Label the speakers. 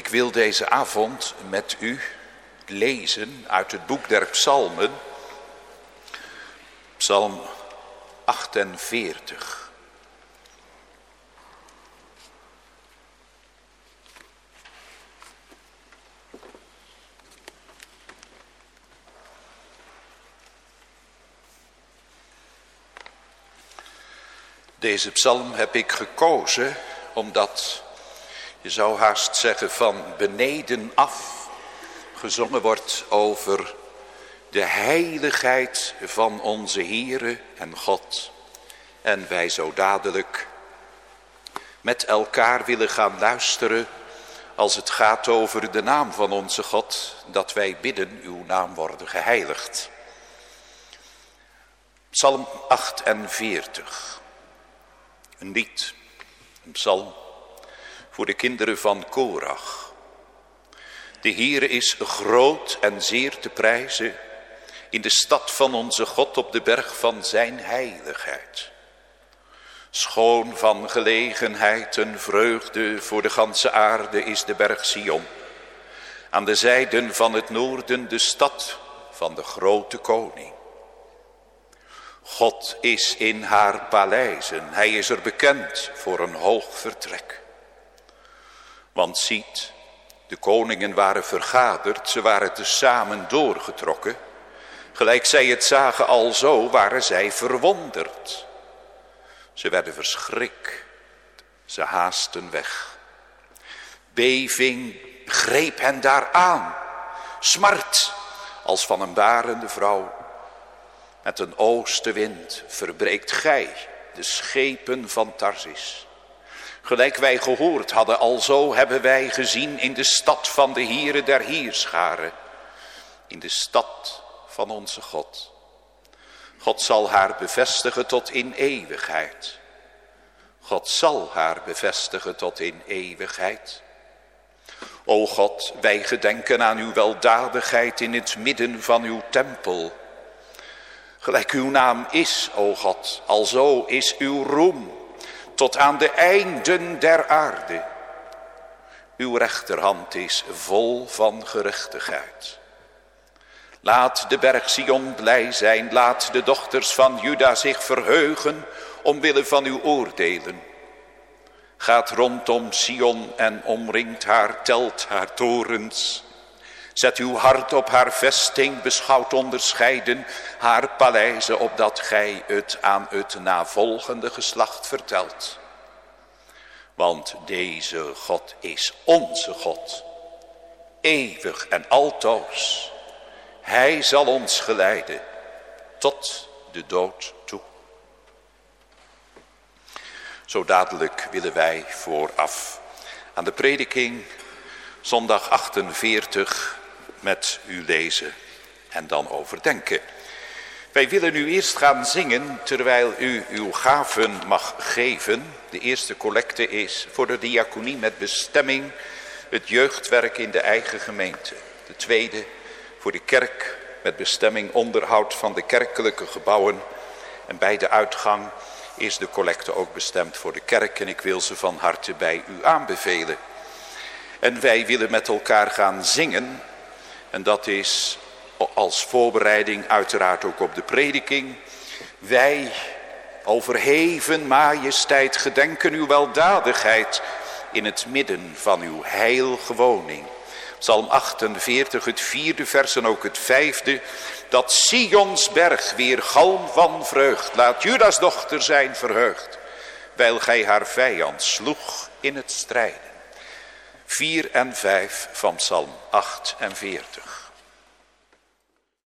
Speaker 1: Ik wil deze avond met u lezen uit het boek der psalmen, psalm 48. Deze psalm heb ik gekozen omdat je zou haast zeggen van beneden af gezongen wordt over de heiligheid van onze Heere en God. En wij zo dadelijk met elkaar willen gaan luisteren als het gaat over de naam van onze God, dat wij bidden uw naam worden geheiligd. Psalm 48. Een lied, een psalm voor de kinderen van Korach. De Heere is groot en zeer te prijzen in de stad van onze God op de berg van zijn heiligheid. Schoon van gelegenheid en vreugde voor de ganse aarde is de berg Sion. Aan de zijden van het noorden de stad van de grote koning. God is in haar paleizen, hij is er bekend voor een hoog vertrek. Want ziet, de koningen waren vergaderd, ze waren tezamen doorgetrokken. Gelijk zij het zagen al zo, waren zij verwonderd. Ze werden verschrikt, ze haasten weg. Beving greep hen daar aan, smart als van een barende vrouw. Met een oostenwind verbreekt gij de schepen van Tarsis. Gelijk wij gehoord hadden, alzo hebben wij gezien in de stad van de Hieren der Hierscharen. In de stad van onze God. God zal haar bevestigen tot in eeuwigheid. God zal haar bevestigen tot in eeuwigheid. O God, wij gedenken aan uw weldadigheid in het midden van uw tempel. Gelijk uw naam is, o God, alzo is uw roem tot aan de einden der aarde. Uw rechterhand is vol van gerechtigheid. Laat de berg Sion blij zijn, laat de dochters van Juda zich verheugen omwille van uw oordelen. Gaat rondom Sion en omringt haar, telt haar torens. Zet uw hart op haar vesting, beschouwt onderscheiden haar paleizen, opdat gij het aan het navolgende geslacht vertelt. Want deze God is onze God, eeuwig en altoos. Hij zal ons geleiden tot de dood toe. Zo dadelijk willen wij vooraf aan de prediking zondag 48 met u lezen en dan overdenken. Wij willen nu eerst gaan zingen terwijl u uw gaven mag geven. De eerste collecte is voor de diaconie met bestemming het jeugdwerk in de eigen gemeente. De tweede voor de kerk met bestemming onderhoud van de kerkelijke gebouwen. En bij de uitgang is de collecte ook bestemd voor de kerk en ik wil ze van harte bij u aanbevelen. En wij willen met elkaar gaan zingen en dat is als voorbereiding uiteraard ook op de prediking. Wij, overheven majesteit, gedenken uw weldadigheid in het midden van uw heilige woning. Psalm 48, het vierde vers en ook het vijfde. Dat Sions berg weer galm van vreugd. Laat Judas dochter zijn verheugd. Wijl gij haar vijand sloeg in het strijden. 4 en 5 van Psalm 48.